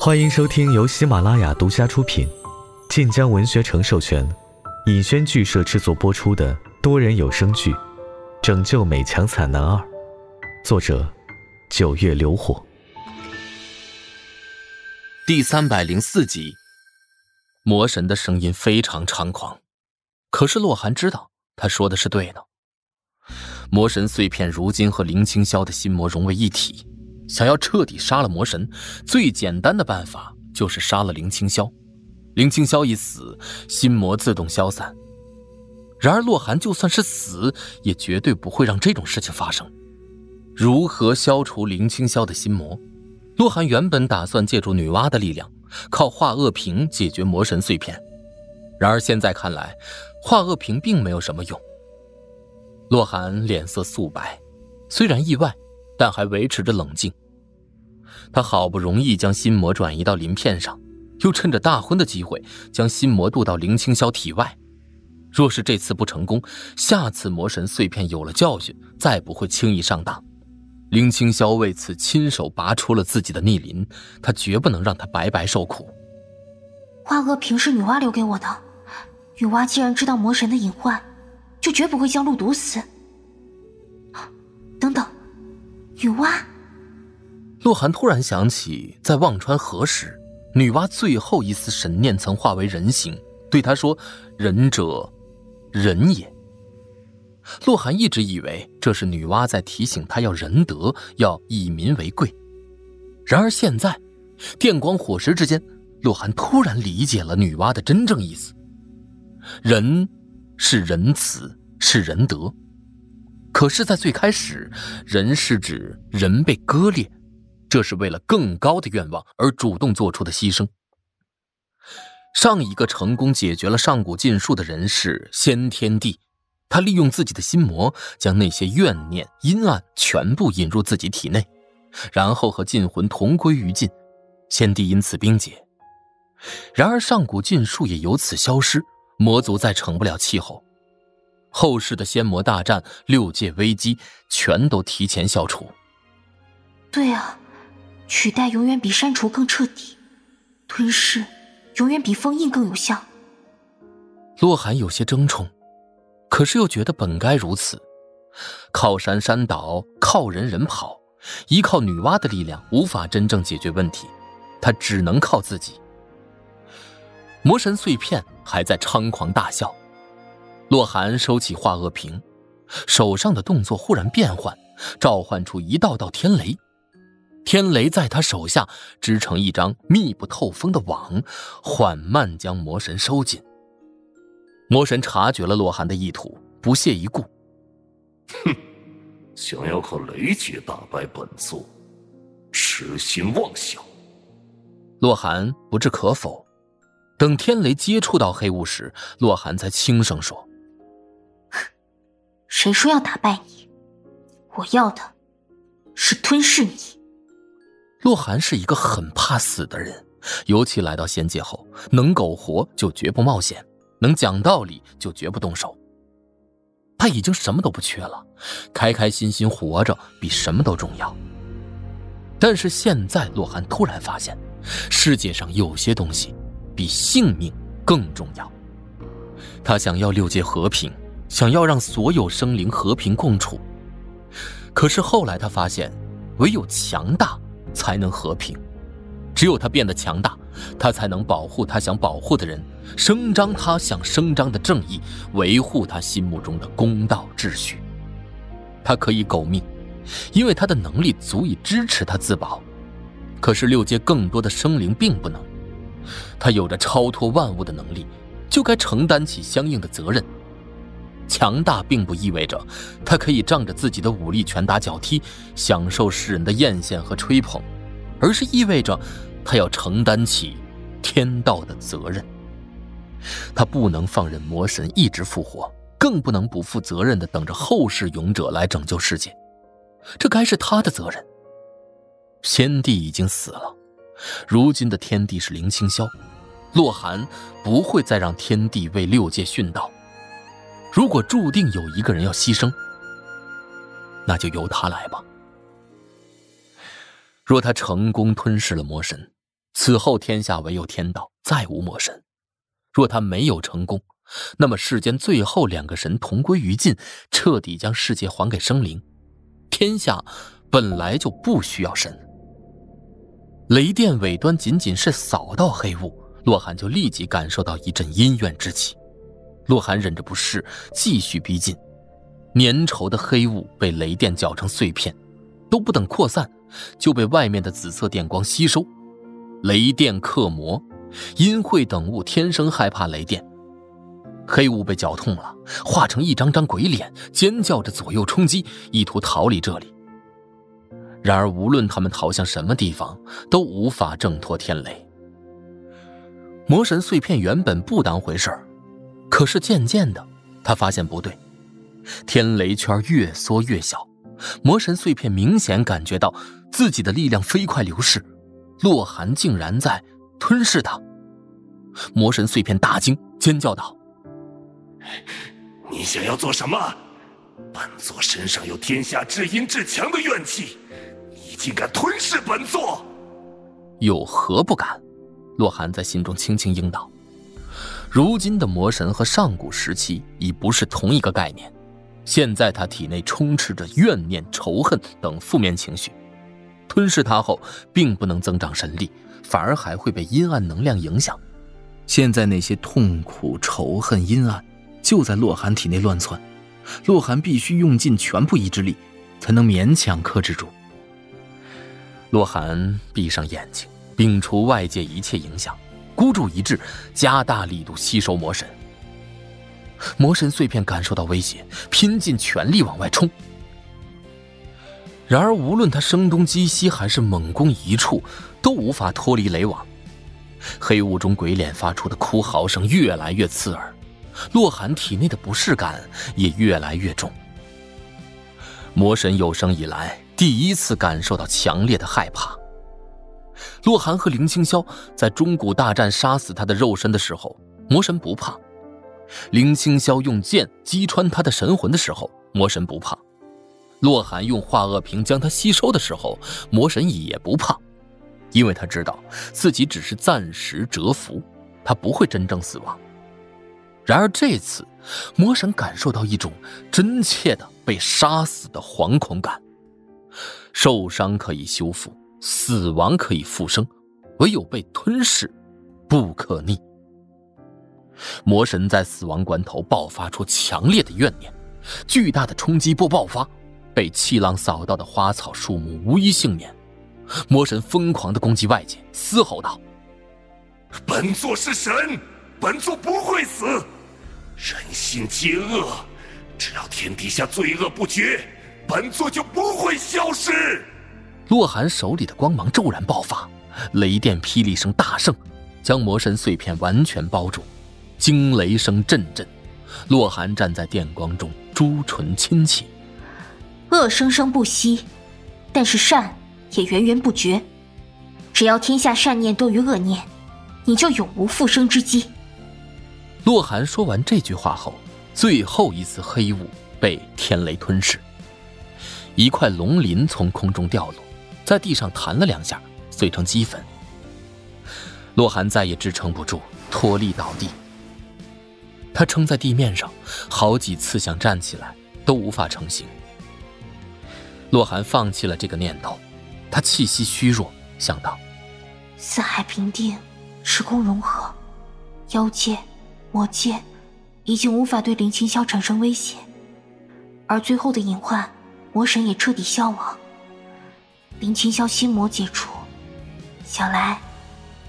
欢迎收听由喜马拉雅独家出品、晋江文学城授权、尹轩剧社制作播出的多人有声剧《拯救美强惨男二》，作者：九月流火，第三百零四集。魔神的声音非常猖狂，可是洛寒知道他说的是对的。魔神碎片如今和林清霄的心魔融为一体。想要彻底杀了魔神，最简单的办法就是杀了林清霄。林清霄一死，心魔自动消散。然而洛寒就算是死，也绝对不会让这种事情发生。如何消除林清霄的心魔？洛寒原本打算借助女娲的力量，靠化恶瓶解决魔神碎片。然而现在看来，化恶瓶并没有什么用。洛寒脸色素白，虽然意外。但还维持着冷静。他好不容易将心魔转移到鳞片上，又趁着大婚的机会将心魔渡到林清霄体外。若是这次不成功，下次魔神碎片有了教训，再不会轻易上当。林清霄为此亲手拔出了自己的逆鳞，他绝不能让他白白受苦。化恶瓶是女娲留给我的，女娲既然知道魔神的隐患，就绝不会将路堵死。等等。女娲，洛寒突然想起，在忘川河时，女娲最后一丝神念曾化为人形，对他说：“仁者，仁也。”洛寒一直以为这是女娲在提醒他要仁德，要以民为贵。然而现在，电光火石之间，洛寒突然理解了女娲的真正意思：仁是仁慈，是仁德。可是，在最开始，人是指人被割裂，这是为了更高的愿望而主动做出的牺牲。上一个成功解决了上古禁术的人是先天帝，他利用自己的心魔，将那些怨念、阴暗全部引入自己体内，然后和禁魂同归于尽，先帝因此冰解。然而，上古禁术也由此消失，魔族再成不了气候。后世的仙魔大战、六界危机，全都提前消除。对啊，取代永远比删除更彻底，吞噬永远比封印更有效。洛寒有些争宠，可是又觉得本该如此。靠山山倒，靠人人跑，依靠女娲的力量无法真正解决问题，他只能靠自己。魔神碎片还在猖狂大笑。洛寒收起化恶瓶，手上的动作忽然变换，召唤出一道道天雷。天雷在他手下织成一张密不透风的网，缓慢将魔神收紧。魔神察觉了洛寒的意图，不屑一顾：“哼，想要靠雷劫打败本座，痴心妄想。”洛寒不置可否。等天雷接触到黑雾时，洛寒才轻声说。谁说要打败你？我要的是吞噬你。洛寒是一个很怕死的人，尤其来到仙界后，能苟活就绝不冒险，能讲道理就绝不动手。他已经什么都不缺了，开开心心活着比什么都重要。但是现在，洛寒突然发现，世界上有些东西比性命更重要。他想要六界和平。想要让所有生灵和平共处，可是后来他发现，唯有强大才能和平。只有他变得强大，他才能保护他想保护的人，声张他想声张的正义，维护他心目中的公道秩序。他可以苟命，因为他的能力足以支持他自保。可是六界更多的生灵并不能。他有着超脱万物的能力，就该承担起相应的责任。强大并不意味着他可以仗着自己的武力拳打脚踢，享受世人的艳羡和吹捧，而是意味着他要承担起天道的责任。他不能放任魔神一直复活，更不能不负责任的等着后世勇者来拯救世界，这该是他的责任。先帝已经死了，如今的天帝是林清霄，洛寒不会再让天帝为六界殉道。如果注定有一个人要牺牲，那就由他来吧。若他成功吞噬了魔神，此后天下唯有天道，再无魔神。若他没有成功，那么世间最后两个神同归于尽，彻底将世界还给生灵，天下本来就不需要神。雷电尾端仅仅是扫到黑雾，洛寒就立即感受到一阵阴怨之气。洛寒忍着不适，继续逼近。粘稠的黑雾被雷电搅成碎片，都不等扩散，就被外面的紫色电光吸收。雷电克魔，阴晦等物天生害怕雷电。黑雾被搅痛了，化成一张张鬼脸，尖叫着左右冲击，意图逃离这里。然而，无论他们逃向什么地方，都无法挣脱天雷。魔神碎片原本不当回事儿，可是渐渐的，他发现不对，天雷圈越缩越小，魔神碎片明显感觉到自己的力量飞快流逝。洛寒竟然在吞噬他！魔神碎片大惊，尖叫道：“你想要做什么？本座身上有天下至阴至强的怨气，你竟敢吞噬本座？有何不敢？”洛寒在心中轻轻应道：“如今的魔神和上古时期已不是同一个概念，现在他体内充斥着怨念、仇恨等负面情绪。”吞噬他后，并不能增长神力，反而还会被阴暗能量影响。现在那些痛苦、仇恨、阴暗，就在洛寒体内乱窜。洛寒必须用尽全部意志力，才能勉强克制住。洛寒闭上眼睛，摒除外界一切影响，孤注一掷，加大力度吸收魔神。魔神碎片感受到威胁，拼尽全力往外冲。然而，无论他声东击西还是猛攻一处，都无法脱离雷网。黑雾中鬼脸发出的哭嚎声越来越刺耳，洛寒体内的不适感也越来越重。魔神有生以来第一次感受到强烈的害怕。洛寒和林青霄在中古大战杀死他的肉身的时候，魔神不怕；林青霄用剑击穿他的神魂的时候，魔神不怕。洛寒用化恶瓶将他吸收的时候，魔神也不怕，因为他知道自己只是暂时蛰伏，他不会真正死亡。然而这次，魔神感受到一种真切的被杀死的惶恐感。受伤可以修复，死亡可以复生，唯有被吞噬，不可逆。魔神在死亡关头爆发出强烈的怨念，巨大的冲击波爆发。被气浪扫到的花草树木无一幸免，魔神疯狂的攻击外界，嘶吼道：“本座是神，本座不会死。人心皆恶，只要天底下罪恶不绝，本座就不会消失。”洛寒手里的光芒骤然爆发，雷电霹雳声大盛，将魔神碎片完全包住，惊雷声阵阵。洛寒站在电光中，朱唇轻启。恶生生不息，但是善也源源不绝。只要天下善念多于恶念，你就永无复生之机。洛寒说完这句话后，最后一丝黑雾被天雷吞噬，一块龙鳞从空中掉落，在地上弹了两下，碎成齑粉。洛寒再也支撑不住，脱力倒地。他撑在地面上，好几次想站起来，都无法成型。洛寒放弃了这个念头，他气息虚弱，想到：四海平定，时空融合，妖界、魔界已经无法对林清霄产生威胁，而最后的隐患，魔神也彻底消亡。林清霄心魔解除，想来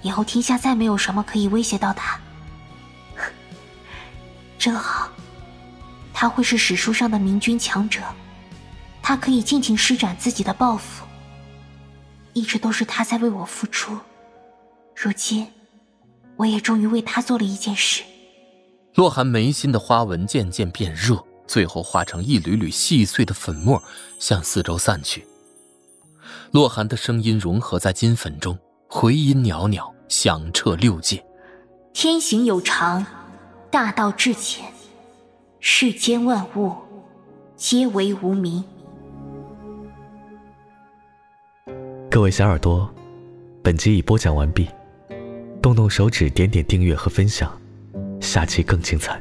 以后天下再没有什么可以威胁到他。真好，他会是史书上的明君强者。他可以尽情施展自己的抱负，一直都是他在为我付出，如今，我也终于为他做了一件事。洛寒眉心的花纹渐渐变热，最后化成一缕缕细碎的粉末，向四周散去。洛寒的声音融合在金粉中，回音袅袅，响彻六界。天行有常，大道至简，世间万物，皆为无名。各位小耳朵，本集已播讲完毕，动动手指点点订阅和分享，下期更精彩。